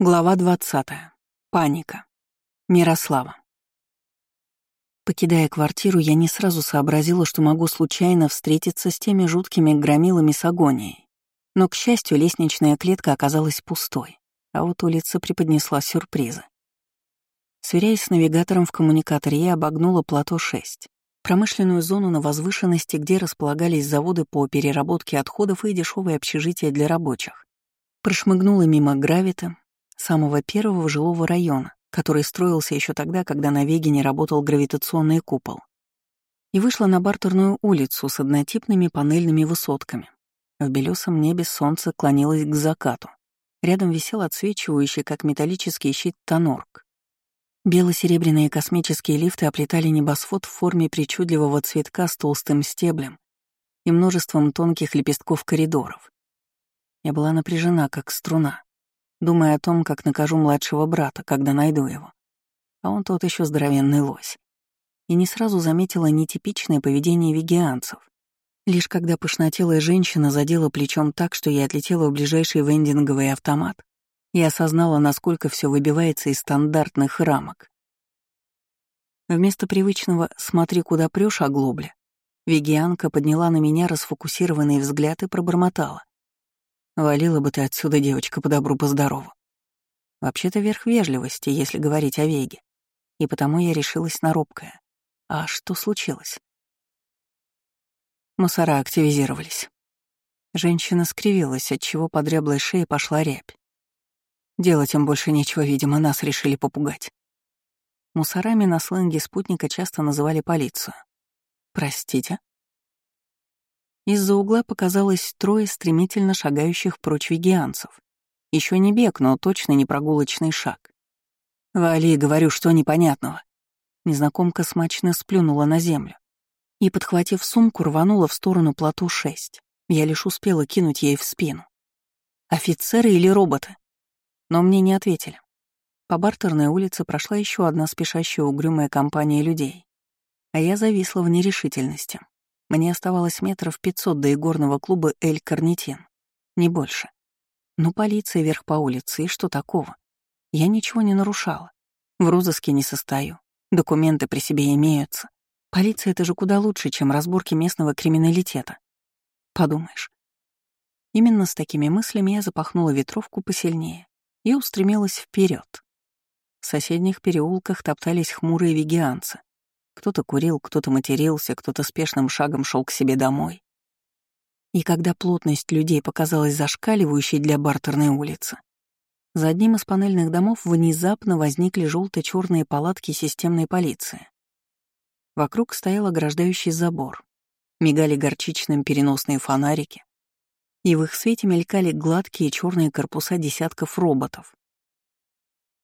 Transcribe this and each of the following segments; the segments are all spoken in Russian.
Глава 20. Паника. Мирослава. Покидая квартиру, я не сразу сообразила, что могу случайно встретиться с теми жуткими громилами с агонией. Но, к счастью, лестничная клетка оказалась пустой, а вот улица преподнесла сюрпризы. Сверяясь с навигатором в коммуникаторе, я обогнула плато 6, промышленную зону на возвышенности, где располагались заводы по переработке отходов и дешевые общежития для рабочих. Прошмыгнула мимо гравита, самого первого жилого района, который строился еще тогда, когда на Вегине работал гравитационный купол. И вышла на бартерную улицу с однотипными панельными высотками. В белесом небе солнце клонилось к закату. Рядом висел отсвечивающий, как металлический щит, тонорк. Бело-серебряные космические лифты оплетали небосвод в форме причудливого цветка с толстым стеблем и множеством тонких лепестков коридоров. Я была напряжена, как струна думая о том, как накажу младшего брата, когда найду его. А он тот еще здоровенный лось. И не сразу заметила нетипичное поведение вегианцев. Лишь когда пышнотелая женщина задела плечом так, что я отлетела в ближайший вендинговый автомат, и осознала, насколько все выбивается из стандартных рамок. Вместо привычного «смотри, куда прешь, оглобля», вегианка подняла на меня расфокусированный взгляд и пробормотала. Валила бы ты отсюда, девочка, по добру, по здорову. Вообще-то верх вежливости, если говорить о Веге. И потому я решилась на робкое. А что случилось? Мусора активизировались. Женщина скривилась, отчего под дряблой шее пошла рябь. Делать им больше нечего, видимо, нас решили попугать. Мусорами на сленге спутника часто называли полицию. Простите? Из-за угла показалось трое стремительно шагающих прочь вегианцев. Еще не бег, но точно не прогулочный шаг. «Вали, говорю, что непонятного». Незнакомка смачно сплюнула на землю и, подхватив сумку, рванула в сторону плоту 6. Я лишь успела кинуть ей в спину. «Офицеры или роботы?» Но мне не ответили. По бартерной улице прошла еще одна спешащая угрюмая компания людей, а я зависла в нерешительности. Мне оставалось метров пятьсот до игорного клуба «Эль Карнитин». Не больше. Ну, полиция вверх по улице, и что такого? Я ничего не нарушала. В розыске не состою. Документы при себе имеются. Полиция — это же куда лучше, чем разборки местного криминалитета. Подумаешь. Именно с такими мыслями я запахнула ветровку посильнее и устремилась вперед. В соседних переулках топтались хмурые вегианцы, кто-то курил, кто-то матерился, кто-то спешным шагом шел к себе домой. И когда плотность людей показалась зашкаливающей для бартерной улицы, за одним из панельных домов внезапно возникли желто-черные палатки системной полиции. Вокруг стоял ограждающий забор, мигали горчичным переносные фонарики, и в их свете мелькали гладкие черные корпуса десятков роботов.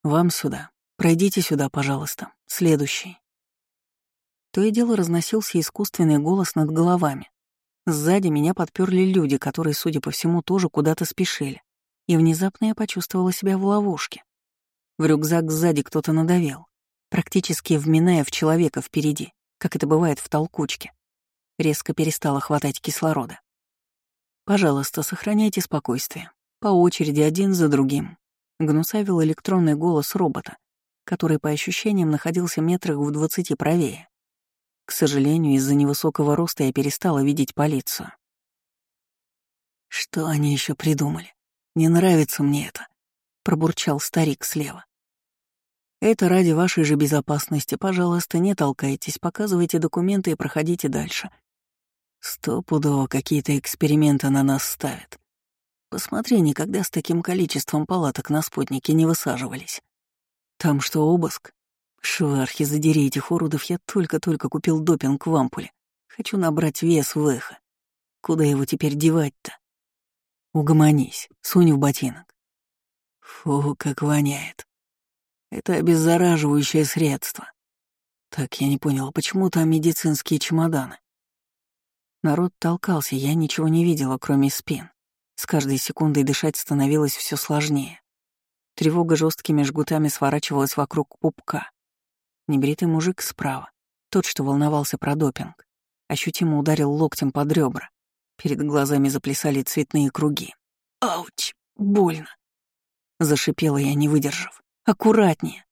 «Вам сюда. Пройдите сюда, пожалуйста. Следующий». То и дело разносился искусственный голос над головами. Сзади меня подперли люди, которые, судя по всему, тоже куда-то спешили. И внезапно я почувствовала себя в ловушке. В рюкзак сзади кто-то надавил, практически вминая в человека впереди, как это бывает в толкучке. Резко перестала хватать кислорода. «Пожалуйста, сохраняйте спокойствие. По очереди, один за другим», — гнусавил электронный голос робота, который, по ощущениям, находился метрах в двадцати правее. К сожалению, из-за невысокого роста я перестала видеть полицию. «Что они еще придумали? Не нравится мне это», — пробурчал старик слева. «Это ради вашей же безопасности. Пожалуйста, не толкайтесь, показывайте документы и проходите дальше. Стопудово какие-то эксперименты на нас ставят. Посмотри, никогда с таким количеством палаток на спутнике не высаживались. Там что, обыск? Швархи, задери этих уродов, я только-только купил допинг в ампуле. Хочу набрать вес в эхо. Куда его теперь девать-то? Угомонись, сунь в ботинок. Фу, как воняет. Это обеззараживающее средство. Так, я не понял, почему там медицинские чемоданы? Народ толкался, я ничего не видела, кроме спин. С каждой секундой дышать становилось все сложнее. Тревога жесткими жгутами сворачивалась вокруг пупка. Небритый мужик справа, тот, что волновался про допинг, ощутимо ударил локтем под ребра. Перед глазами заплясали цветные круги. Ауч, больно. — зашипела я, не выдержав. «Аккуратнее!»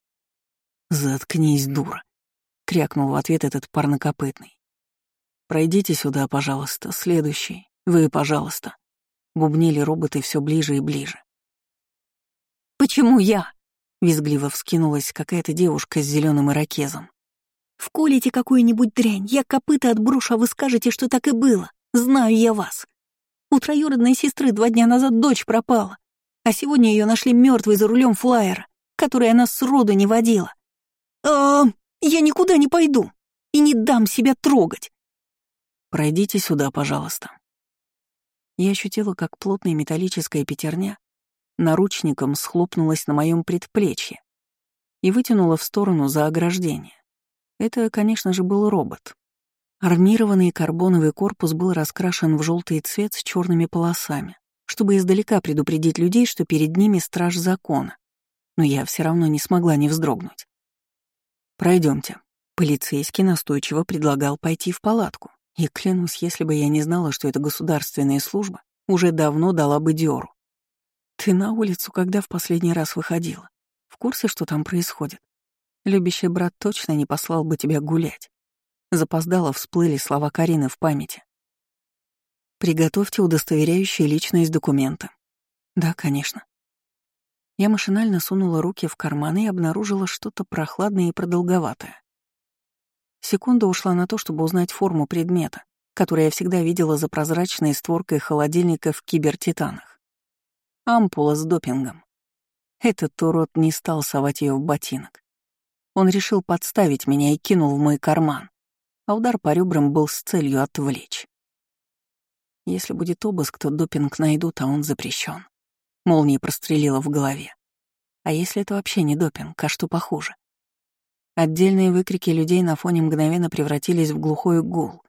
«Заткнись, дура!» — крякнул в ответ этот парнокопытный. «Пройдите сюда, пожалуйста, следующий. Вы, пожалуйста». Бубнили роботы все ближе и ближе. «Почему я?» — визгливо вскинулась какая-то девушка с зеленым ирокезом. «Вколите какую-нибудь дрянь, я копыта отброшу, а вы скажете, что так и было. Знаю я вас. У троюродной сестры два дня назад дочь пропала, а сегодня ее нашли мертвой за рулем флайера, который она сроду не водила. А, я никуда не пойду и не дам себя трогать. Пройдите сюда, пожалуйста. Я ощутила, как плотная металлическая пятерня наручником схлопнулась на моем предплечье и вытянула в сторону за ограждение. Это, конечно же, был робот. Армированный карбоновый корпус был раскрашен в желтый цвет с черными полосами, чтобы издалека предупредить людей, что перед ними страж закона. Но я все равно не смогла не вздрогнуть. Пройдемте. Полицейский настойчиво предлагал пойти в палатку. И клянусь, если бы я не знала, что это государственная служба, уже давно дала бы дёру. Ты на улицу когда в последний раз выходила? В курсе, что там происходит? Любящий брат точно не послал бы тебя гулять. Запоздало всплыли слова Карины в памяти. Приготовьте удостоверяющие личность документа. Да, конечно. Я машинально сунула руки в карманы и обнаружила что-то прохладное и продолговатое. Секунда ушла на то, чтобы узнать форму предмета, который я всегда видела за прозрачной створкой холодильника в кибертитанах. Ампула с допингом. Этот урод не стал совать ее в ботинок. Он решил подставить меня и кинул в мой карман, а удар по ребрам был с целью отвлечь. Если будет обыск, то допинг найдут, а он запрещен. Молния прострелила в голове. А если это вообще не допинг, а что похуже? Отдельные выкрики людей на фоне мгновенно превратились в глухой гул.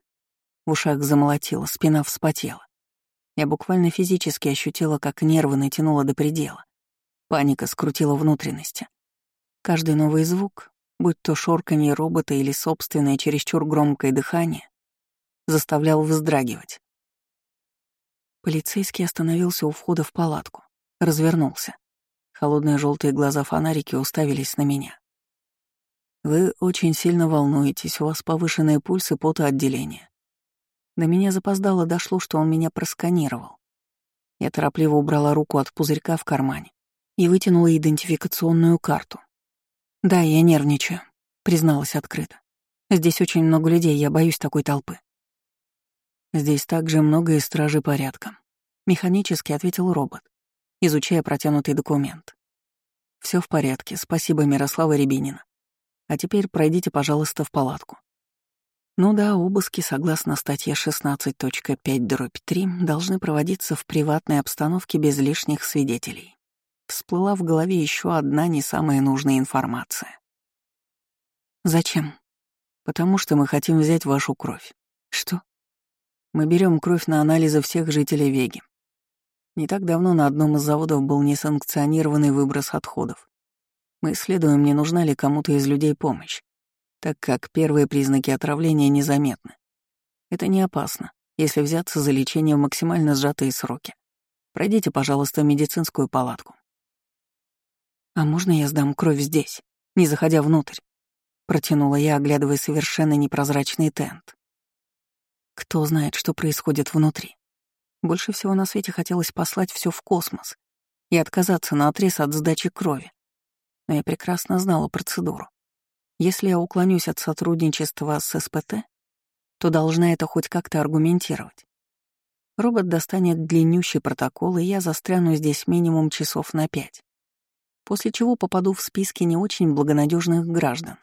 В ушах замолотило, спина вспотела. Я буквально физически ощутила, как нервы натянуло до предела. Паника скрутила внутренности. Каждый новый звук, будь то шорканье робота или собственное чересчур громкое дыхание, заставлял вздрагивать. Полицейский остановился у входа в палатку, развернулся. Холодные желтые глаза фонарики уставились на меня. Вы очень сильно волнуетесь, у вас повышенные пульсы потоотделения. До меня запоздало дошло, что он меня просканировал. Я торопливо убрала руку от пузырька в кармане и вытянула идентификационную карту. «Да, я нервничаю», — призналась открыто. «Здесь очень много людей, я боюсь такой толпы». «Здесь также много и стражи порядка», — механически ответил робот, изучая протянутый документ. Все в порядке, спасибо Мирослава Рябинина. А теперь пройдите, пожалуйста, в палатку. Ну да, обыски, согласно статье 16.5-3, должны проводиться в приватной обстановке без лишних свидетелей. Всплыла в голове еще одна не самая нужная информация. Зачем? Потому что мы хотим взять вашу кровь. Что? Мы берем кровь на анализы всех жителей Веги. Не так давно на одном из заводов был несанкционированный выброс отходов. Мы исследуем, не нужна ли кому-то из людей помощь, так как первые признаки отравления незаметны. Это не опасно, если взяться за лечение в максимально сжатые сроки. Пройдите, пожалуйста, медицинскую палатку. «А можно я сдам кровь здесь, не заходя внутрь?» Протянула я, оглядывая совершенно непрозрачный тент. Кто знает, что происходит внутри. Больше всего на свете хотелось послать все в космос и отказаться на отрез от сдачи крови но я прекрасно знала процедуру. Если я уклонюсь от сотрудничества с СПТ, то должна это хоть как-то аргументировать. Робот достанет длиннющий протокол, и я застряну здесь минимум часов на пять, после чего попаду в списки не очень благонадежных граждан.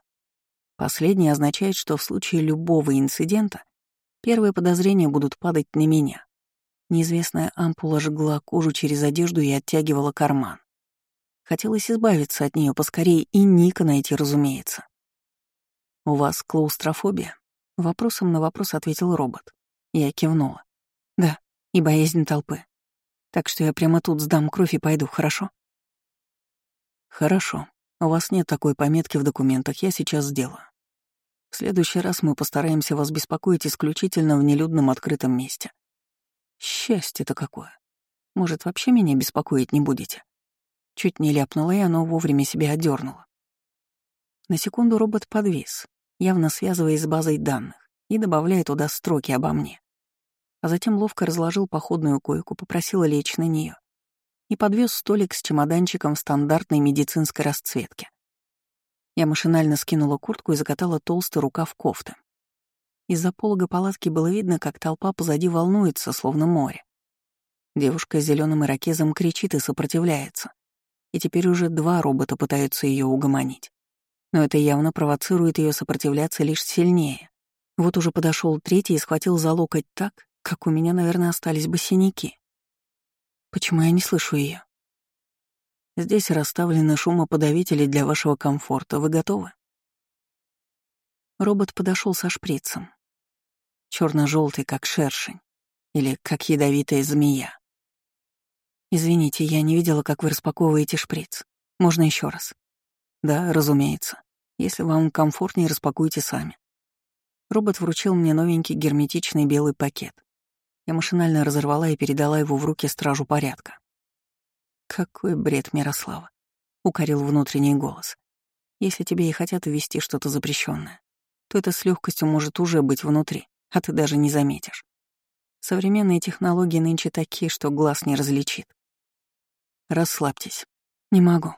Последнее означает, что в случае любого инцидента первые подозрения будут падать на меня. Неизвестная ампула жгла кожу через одежду и оттягивала карман. Хотелось избавиться от нее поскорее и Ника найти, разумеется. «У вас клаустрофобия?» Вопросом на вопрос ответил робот. Я кивнула. «Да, и боязнь толпы. Так что я прямо тут сдам кровь и пойду, хорошо?» «Хорошо. У вас нет такой пометки в документах, я сейчас сделаю. В следующий раз мы постараемся вас беспокоить исключительно в нелюдном открытом месте. Счастье-то какое. Может, вообще меня беспокоить не будете?» Чуть не ляпнула я, но вовремя себя одернула. На секунду робот подвис, явно связываясь с базой данных, и добавляя туда строки обо мне. А затем ловко разложил походную койку, попросил лечь на нее и подвез столик с чемоданчиком в стандартной медицинской расцветке. Я машинально скинула куртку и закатала толстый рукав кофты. Из-за полога палатки было видно, как толпа позади волнуется, словно море. Девушка с зеленым ирокезом кричит и сопротивляется. И теперь уже два робота пытаются ее угомонить. Но это явно провоцирует ее сопротивляться лишь сильнее. Вот уже подошел третий и схватил за локоть так, как у меня, наверное, остались бы синяки. Почему я не слышу ее? Здесь расставлены шумоподавители для вашего комфорта. Вы готовы? Робот подошел со шприцем. Черно-желтый, как шершень. Или как ядовитая змея. Извините, я не видела, как вы распаковываете шприц. Можно еще раз? Да, разумеется. Если вам комфортнее, распакуйте сами. Робот вручил мне новенький герметичный белый пакет. Я машинально разорвала и передала его в руки стражу порядка. «Какой бред, Мирослава!» — укорил внутренний голос. «Если тебе и хотят ввести что-то запрещенное, то это с легкостью может уже быть внутри, а ты даже не заметишь. Современные технологии нынче такие, что глаз не различит. Расслабьтесь. Не могу.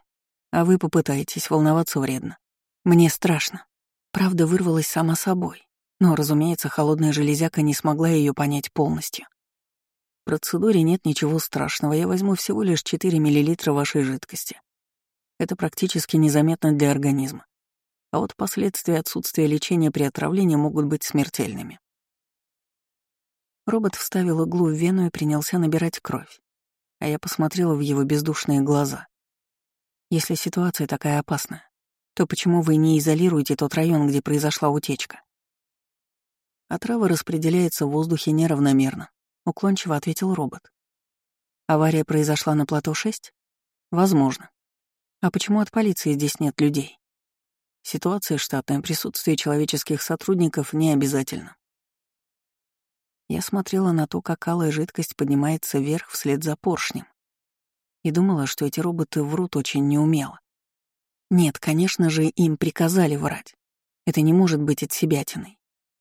А вы попытаетесь, волноваться вредно. Мне страшно. Правда вырвалась сама собой. Но, разумеется, холодная железяка не смогла ее понять полностью. В процедуре нет ничего страшного, я возьму всего лишь 4 мл вашей жидкости. Это практически незаметно для организма. А вот последствия отсутствия лечения при отравлении могут быть смертельными. Робот вставил иглу в вену и принялся набирать кровь. А я посмотрела в его бездушные глаза. Если ситуация такая опасная, то почему вы не изолируете тот район, где произошла утечка? Отрава распределяется в воздухе неравномерно, уклончиво ответил робот. Авария произошла на плато 6? Возможно. А почему от полиции здесь нет людей? Ситуация штатная, присутствие человеческих сотрудников не обязательно. Я смотрела на то, как алая жидкость поднимается вверх вслед за поршнем. И думала, что эти роботы врут очень неумело. Нет, конечно же, им приказали врать. Это не может быть от себятиной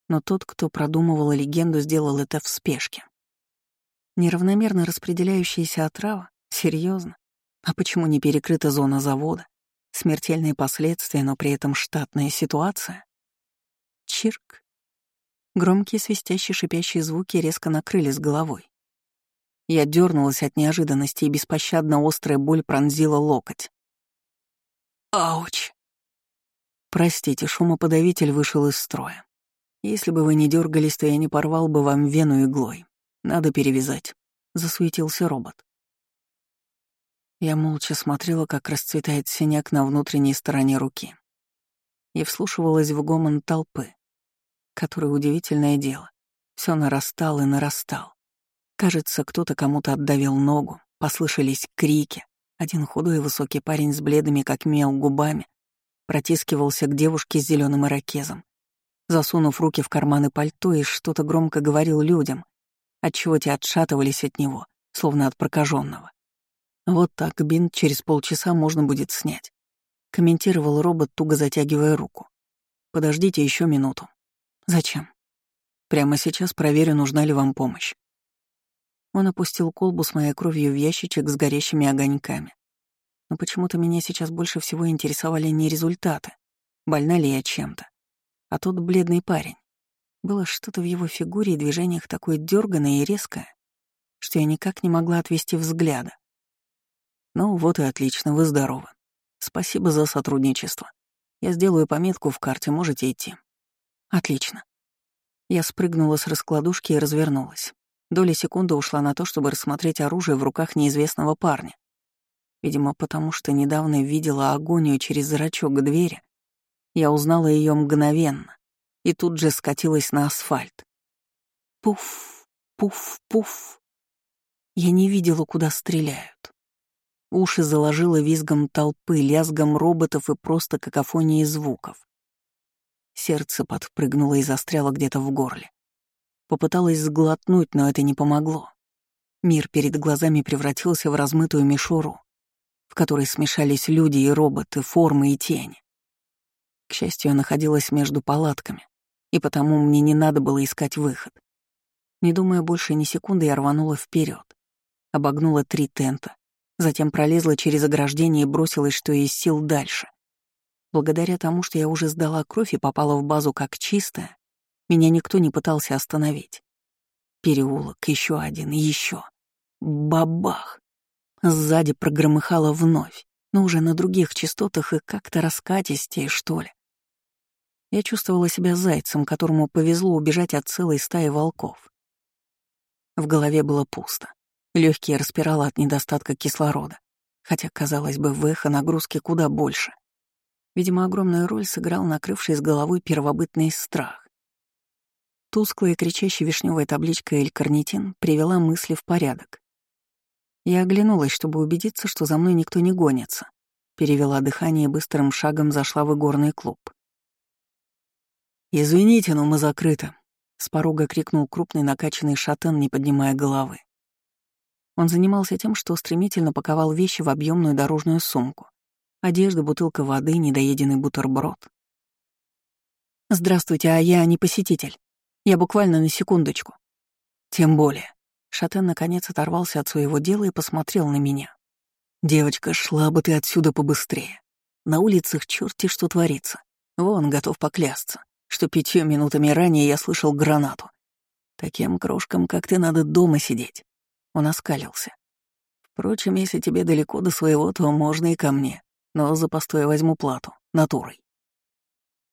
но тот, кто продумывал легенду, сделал это в спешке. Неравномерно распределяющаяся отрава? Серьезно? А почему не перекрыта зона завода? Смертельные последствия, но при этом штатная ситуация? Чирк. Громкие свистящие шипящие звуки резко накрыли с головой. Я дернулась от неожиданности, и беспощадно острая боль пронзила локоть. Ауч! Простите, шумоподавитель вышел из строя. Если бы вы не дергались, то я не порвал бы вам вену иглой. Надо перевязать», — засуетился робот. Я молча смотрела, как расцветает синяк на внутренней стороне руки. И вслушивалась в гомон толпы, который, удивительное дело, все нарастал и нарастал. Кажется, кто-то кому-то отдавил ногу, послышались крики. Один худой и высокий парень с бледными, как мел, губами протискивался к девушке с зеленым ирокезом засунув руки в карманы пальто и что-то громко говорил людям, отчего те отшатывались от него, словно от прокаженного. Вот так бинт через полчаса можно будет снять. Комментировал робот, туго затягивая руку. Подождите еще минуту. Зачем? Прямо сейчас проверю, нужна ли вам помощь. Он опустил колбу с моей кровью в ящичек с горящими огоньками. Но почему-то меня сейчас больше всего интересовали не результаты, больна ли я чем-то, а тот бледный парень. Было что-то в его фигуре и движениях такое дерганное и резкое, что я никак не могла отвести взгляда. Ну вот и отлично, вы здоровы. Спасибо за сотрудничество. Я сделаю пометку в карте, можете идти. Отлично. Я спрыгнула с раскладушки и развернулась. Доля секунды ушла на то, чтобы рассмотреть оружие в руках неизвестного парня. Видимо, потому что недавно видела агонию через зрачок двери я узнала ее мгновенно и тут же скатилась на асфальт. Пуф, пуф, пуф. Я не видела, куда стреляют. Уши заложило визгом толпы, лязгом роботов и просто какофонией звуков. Сердце подпрыгнуло и застряло где-то в горле. Попыталась сглотнуть, но это не помогло. Мир перед глазами превратился в размытую мишуру, которой смешались люди и роботы, формы и тени. К счастью, я находилась между палатками, и потому мне не надо было искать выход. Не думая больше ни секунды, я рванула вперед, обогнула три тента, затем пролезла через ограждение и бросилась, что есть сил дальше. Благодаря тому, что я уже сдала кровь и попала в базу как чистая, меня никто не пытался остановить. Переулок, еще один, еще. Бабах! Сзади прогромыхало вновь, но уже на других частотах и как-то раскатистее, что ли. Я чувствовала себя зайцем, которому повезло убежать от целой стаи волков. В голове было пусто. Легкие распирало от недостатка кислорода, хотя, казалось бы, в эхо нагрузки куда больше. Видимо, огромную роль сыграл накрывший с головой первобытный страх. Тусклая кричащая вишневая табличка «Эль-карнитин» привела мысли в порядок. Я оглянулась, чтобы убедиться, что за мной никто не гонится. Перевела дыхание и быстрым шагом зашла в игорный клуб. «Извините, но мы закрыты», — с порога крикнул крупный накачанный шатен, не поднимая головы. Он занимался тем, что стремительно паковал вещи в объемную дорожную сумку. Одежда, бутылка воды, недоеденный бутерброд. «Здравствуйте, а я не посетитель. Я буквально на секундочку». «Тем более». Шатен наконец оторвался от своего дела и посмотрел на меня. «Девочка, шла бы ты отсюда побыстрее. На улицах черти что творится. Вон, готов поклясться что пятью минутами ранее я слышал гранату. Таким крошкам, как ты, надо дома сидеть. Он оскалился. Впрочем, если тебе далеко до своего, то можно и ко мне, но за постой возьму плату, натурой.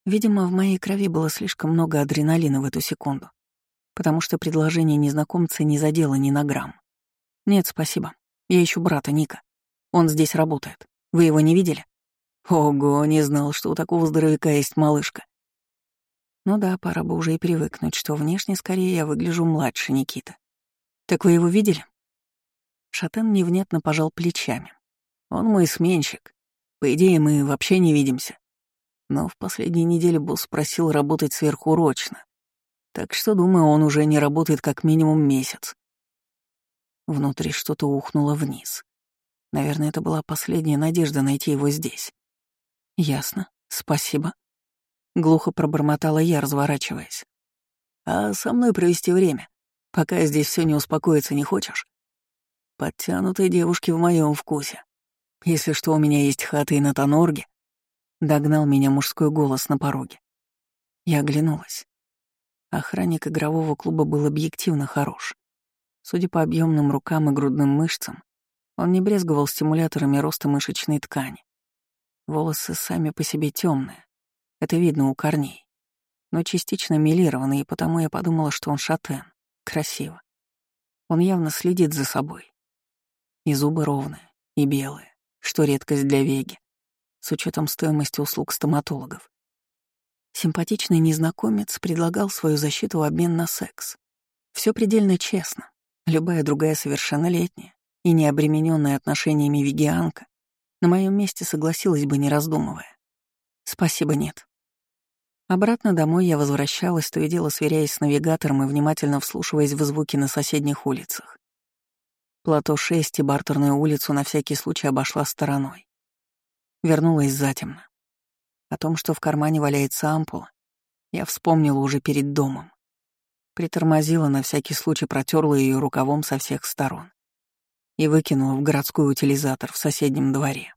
Видимо, в моей крови было слишком много адреналина в эту секунду, потому что предложение незнакомца не задело ни на грамм. Нет, спасибо. Я ищу брата Ника. Он здесь работает. Вы его не видели? Ого, не знал, что у такого здоровяка есть малышка. Ну да, пора бы уже и привыкнуть, что внешне скорее я выгляжу младше Никиты. Так вы его видели? Шатен невнятно пожал плечами. Он мой сменщик. По идее, мы вообще не видимся. Но в последние недели босс просил работать сверхурочно. Так что, думаю, он уже не работает как минимум месяц. Внутри что-то ухнуло вниз. Наверное, это была последняя надежда найти его здесь. Ясно. Спасибо. Глухо пробормотала я, разворачиваясь. «А со мной провести время, пока здесь все не успокоится, не хочешь?» «Подтянутые девушки в моем вкусе. Если что, у меня есть хата и на Тонорге». Догнал меня мужской голос на пороге. Я оглянулась. Охранник игрового клуба был объективно хорош. Судя по объемным рукам и грудным мышцам, он не брезговал стимуляторами роста мышечной ткани. Волосы сами по себе темные, это видно у корней. Но частично милированный, и потому я подумала, что он шатен. Красиво. Он явно следит за собой. И зубы ровные, и белые, что редкость для Веги, с учетом стоимости услуг стоматологов. Симпатичный незнакомец предлагал свою защиту в обмен на секс. Все предельно честно. Любая другая совершеннолетняя и не обремененная отношениями вегианка на моем месте согласилась бы, не раздумывая. Спасибо, нет. Обратно домой я возвращалась, то и дело сверяясь с навигатором и внимательно вслушиваясь в звуки на соседних улицах. Плато 6 и Бартерную улицу на всякий случай обошла стороной. Вернулась затемно. О том, что в кармане валяется ампула, я вспомнила уже перед домом. Притормозила, на всякий случай протерла ее рукавом со всех сторон и выкинула в городской утилизатор в соседнем дворе.